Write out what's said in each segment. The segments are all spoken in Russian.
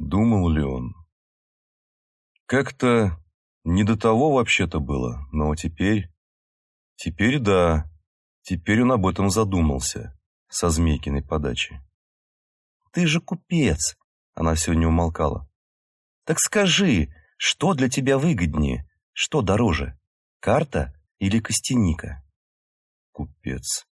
Думал ли он? Как-то не до того вообще-то было, но теперь... Теперь да, теперь он об этом задумался, со Змейкиной подачи. «Ты же купец!» — она не умолкала. «Так скажи, что для тебя выгоднее, что дороже, карта или костяника?» Купец.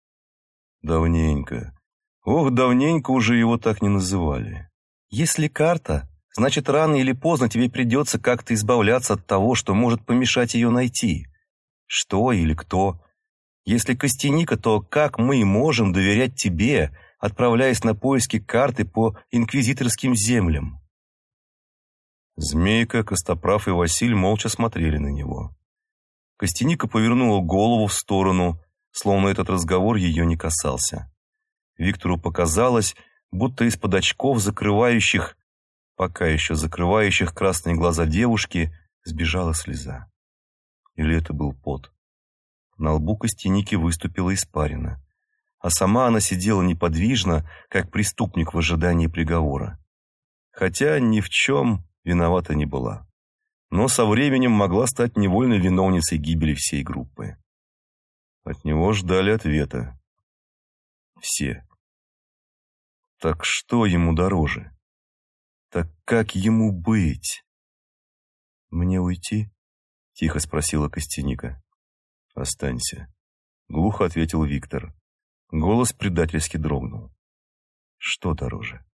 Давненько. Ох, давненько уже его так не называли. «Если карта, значит, рано или поздно тебе придется как-то избавляться от того, что может помешать ее найти. Что или кто. Если Костяника, то как мы можем доверять тебе, отправляясь на поиски карты по инквизиторским землям?» Змейка, Костоправ и Василь молча смотрели на него. Костяника повернула голову в сторону, словно этот разговор ее не касался. Виктору показалось, будто из-под очков, закрывающих пока еще закрывающих красные глаза девушки, сбежала слеза. Или это был пот. На лбу Костяники выступила испарина, а сама она сидела неподвижно, как преступник в ожидании приговора. Хотя ни в чем виновата не была. Но со временем могла стать невольной виновницей гибели всей группы. От него ждали ответа. Все. Так что ему дороже? Так как ему быть? Мне уйти? Тихо спросила Костяника. Останься. Глухо ответил Виктор. Голос предательски дрогнул. Что дороже?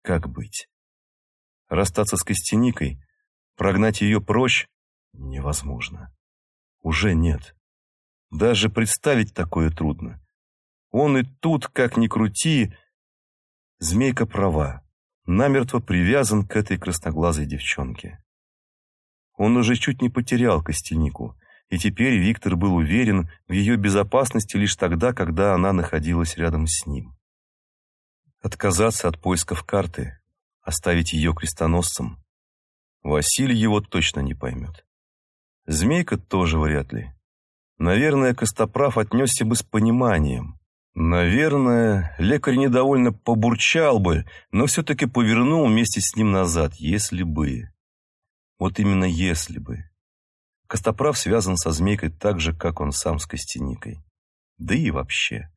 Как быть? Расстаться с Костяникой? Прогнать ее прочь? Невозможно. Уже нет. Даже представить такое трудно. Он и тут, как ни крути, змейка права намертво привязан к этой красноглазой девчонке. Он уже чуть не потерял Костянику, и теперь Виктор был уверен в ее безопасности лишь тогда, когда она находилась рядом с ним. Отказаться от поисков карты, оставить ее крестоносцем. Василий его точно не поймет. Змейка тоже вряд ли. Наверное, Костоправ отнесся бы с пониманием, Наверное, лекарь недовольно побурчал бы, но все-таки повернул вместе с ним назад, если бы. Вот именно если бы. Костоправ связан со змейкой так же, как он сам с костяникой. Да и вообще.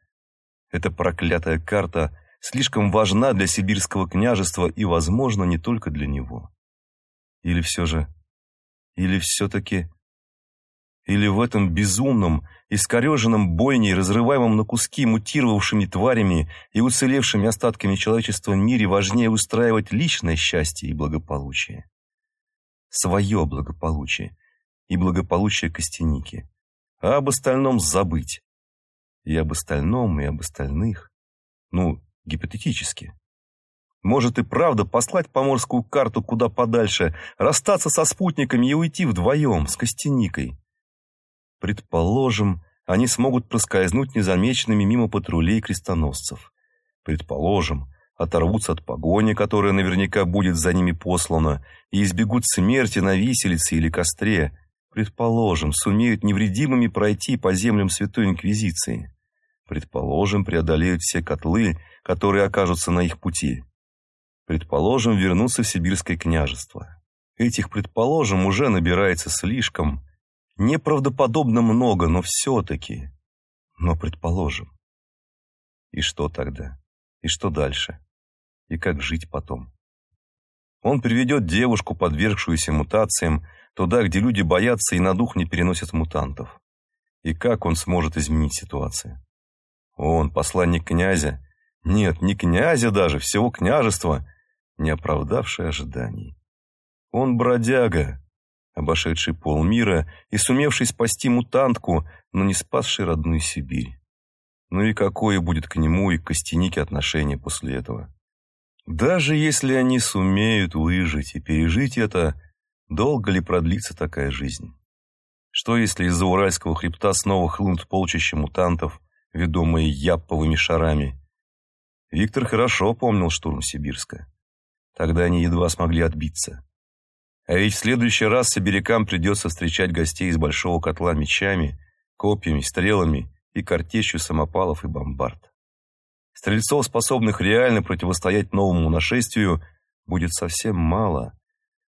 Эта проклятая карта слишком важна для сибирского княжества и, возможно, не только для него. Или все же... Или все-таки... Или в этом безумном, искореженном бойней, разрываемом на куски мутировавшими тварями и уцелевшими остатками человечества мире важнее устраивать личное счастье и благополучие. Свое благополучие и благополучие Костяники. А об остальном забыть. И об остальном, и об остальных. Ну, гипотетически. Может и правда послать поморскую карту куда подальше, расстаться со спутниками и уйти вдвоем с Костяникой. Предположим, они смогут проскользнуть незамеченными мимо патрулей крестоносцев. Предположим, оторвутся от погони, которая наверняка будет за ними послана, и избегут смерти на виселице или костре. Предположим, сумеют невредимыми пройти по землям Святой Инквизиции. Предположим, преодолеют все котлы, которые окажутся на их пути. Предположим, вернутся в Сибирское княжество. Этих предположим уже набирается слишком, Неправдоподобно много, но все-таки. Но предположим. И что тогда? И что дальше? И как жить потом? Он приведет девушку, подвергшуюся мутациям, туда, где люди боятся и на дух не переносят мутантов. И как он сможет изменить ситуацию? Он, посланник князя, нет, не князя даже, всего княжества, не оправдавший ожиданий. Он бродяга, обошедший полмира и сумевший спасти мутантку, но не спасший родную Сибирь. Ну и какое будет к нему и к Костянике отношение после этого? Даже если они сумеют выжить и пережить это, долго ли продлится такая жизнь? Что если из-за Уральского хребта снова хлынут полчища мутантов, ведомые япповыми шарами? Виктор хорошо помнил штурм Сибирска. Тогда они едва смогли отбиться. А ведь в следующий раз сибирякам придется встречать гостей из большого котла мечами, копьями, стрелами и картечью самопалов и бомбард. Стрельцов, способных реально противостоять новому нашествию, будет совсем мало,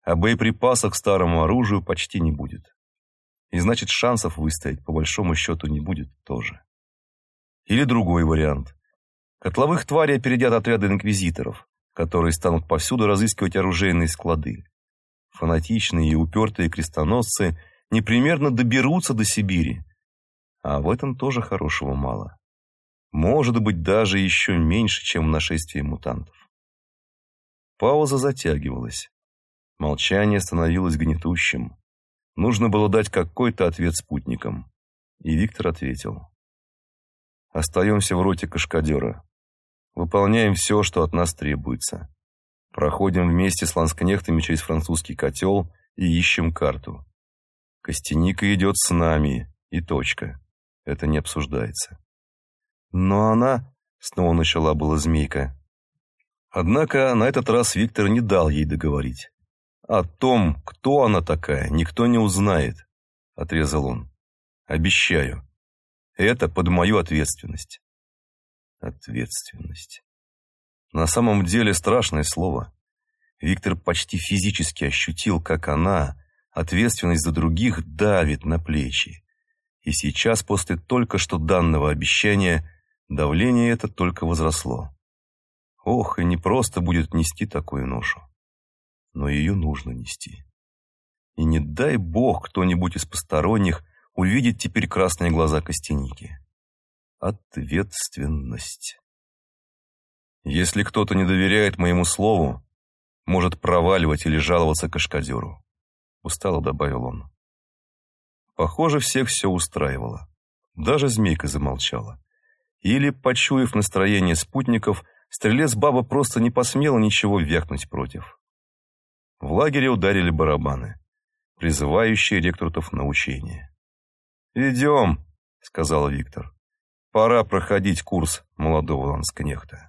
а боеприпасов к старому оружию почти не будет. И значит, шансов выстоять по большому счету не будет тоже. Или другой вариант. Котловых тварей опередят отряды инквизиторов, которые станут повсюду разыскивать оружейные склады. Фанатичные и упертые крестоносцы непременно доберутся до Сибири. А в этом тоже хорошего мало. Может быть, даже еще меньше, чем в нашествии мутантов. Пауза затягивалась. Молчание становилось гнетущим. Нужно было дать какой-то ответ спутникам. И Виктор ответил. «Остаемся в роте Кашкадера. Выполняем все, что от нас требуется. Проходим вместе с ланскнехтами через французский котел и ищем карту. Костяника идет с нами, и точка. Это не обсуждается. Но она... Снова начала была змейка. Однако на этот раз Виктор не дал ей договорить. О том, кто она такая, никто не узнает, отрезал он. Обещаю. Это под мою ответственность. Ответственность. На самом деле страшное слово. Виктор почти физически ощутил, как она, ответственность за других, давит на плечи. И сейчас, после только что данного обещания, давление это только возросло. Ох, и не просто будет нести такую ношу. Но ее нужно нести. И не дай бог кто-нибудь из посторонних увидит теперь красные глаза Костяники. Ответственность. Если кто-то не доверяет моему слову, может проваливать или жаловаться кашкадеру. Устало добавил он. Похоже, всех все устраивало. Даже змейка замолчала. Или, почуяв настроение спутников, стрелец баба просто не посмела ничего вякнуть против. В лагере ударили барабаны, призывающие рекрутов на учение. «Идем», — сказал Виктор. Пора проходить курс молодого ланскнехта.